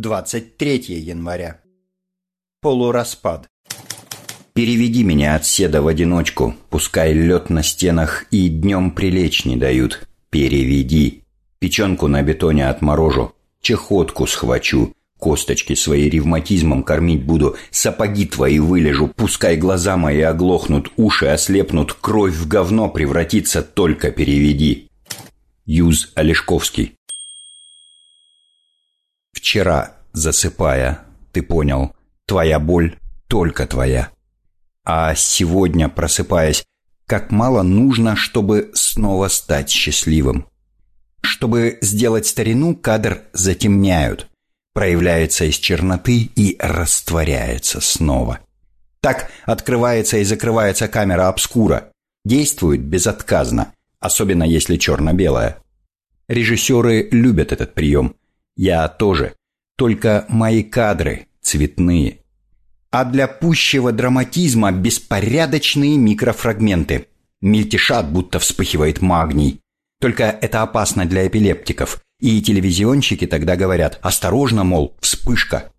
23 января. Полураспад. Переведи меня от седа в одиночку, пускай лед на стенах и днем прилечь не дают. Переведи. Печенку на бетоне отморожу, чехотку схвачу, косточки свои ревматизмом кормить буду, сапоги твои вылежу, пускай глаза мои оглохнут, уши ослепнут, кровь в говно превратится, только переведи. Юз Олешковский Вчера, засыпая, ты понял, твоя боль только твоя. А сегодня, просыпаясь, как мало нужно, чтобы снова стать счастливым. Чтобы сделать старину, кадр затемняют, проявляется из черноты и растворяется снова. Так открывается и закрывается камера обскура. Действует безотказно, особенно если черно-белая. Режиссеры любят этот прием. Я тоже. Только мои кадры цветные. А для пущего драматизма беспорядочные микрофрагменты. Мельтешат, будто вспыхивает магний. Только это опасно для эпилептиков. И телевизионщики тогда говорят «Осторожно, мол, вспышка».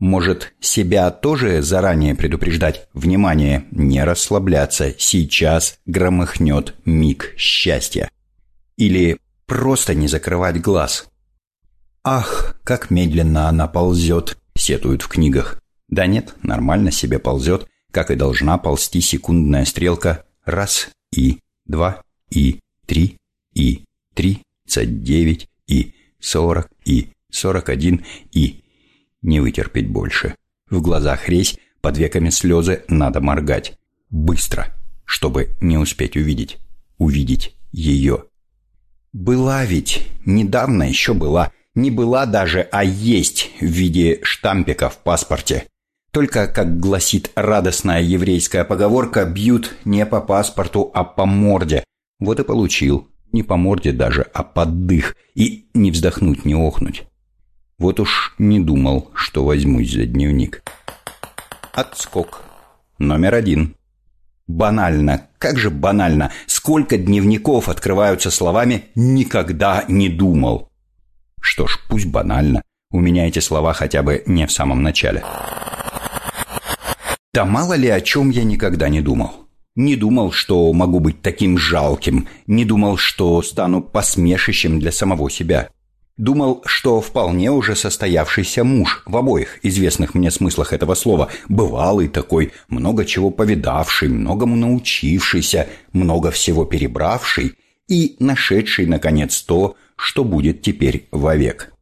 Может, себя тоже заранее предупреждать? Внимание, не расслабляться, сейчас громыхнет миг счастья. Или просто не закрывать глаз. «Ах, как медленно она ползет», — сетуют в книгах. Да нет, нормально себе ползет, как и должна ползти секундная стрелка. Раз, и, два, и, три, и, тридцать девять, и, сорок, и, сорок один, и... Не вытерпеть больше. В глазах резь, под веками слезы надо моргать. Быстро, чтобы не успеть увидеть. Увидеть ее. Была ведь, недавно еще была, не была даже, а есть в виде штампика в паспорте. Только, как гласит радостная еврейская поговорка, бьют не по паспорту, а по морде. Вот и получил. Не по морде даже, а под дых. И не вздохнуть, не охнуть. Вот уж не думал, что возьмусь за дневник. Отскок. Номер один. Банально, как же банально, сколько дневников открываются словами «никогда не думал». Что ж, пусть банально. У меня эти слова хотя бы не в самом начале. Да мало ли о чем я никогда не думал. Не думал, что могу быть таким жалким. Не думал, что стану посмешищем для самого себя. Думал, что вполне уже состоявшийся муж в обоих известных мне смыслах этого слова, бывалый такой, много чего повидавший, многому научившийся, много всего перебравший и нашедший, наконец, то, что будет теперь вовек.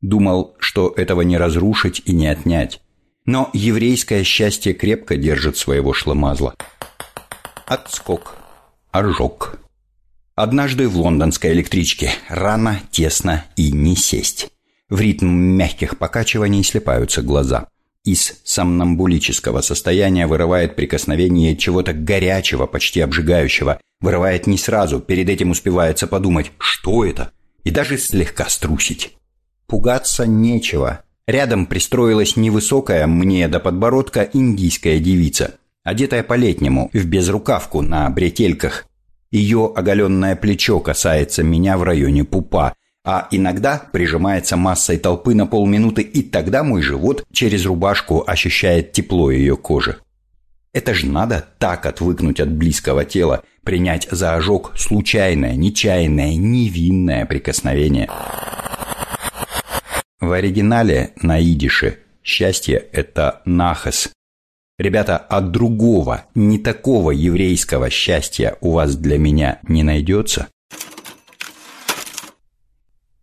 Думал, что этого не разрушить и не отнять. Но еврейское счастье крепко держит своего шлемазла. Отскок. Ожог. Однажды в лондонской электричке. Рано, тесно и не сесть. В ритм мягких покачиваний слепаются глаза. Из сомнамбулического состояния вырывает прикосновение чего-то горячего, почти обжигающего. Вырывает не сразу, перед этим успевается подумать, что это? И даже слегка струсить. Пугаться нечего. Рядом пристроилась невысокая мне до подбородка индийская девица, одетая по-летнему, в безрукавку на бретельках. Ее оголенное плечо касается меня в районе пупа, а иногда прижимается массой толпы на полминуты, и тогда мой живот через рубашку ощущает тепло ее кожи. Это ж надо так отвыкнуть от близкого тела, принять за ожог случайное, нечаянное, невинное прикосновение. В оригинале на идише счастье – это нахас. Ребята, от другого, не такого еврейского счастья у вас для меня не найдется?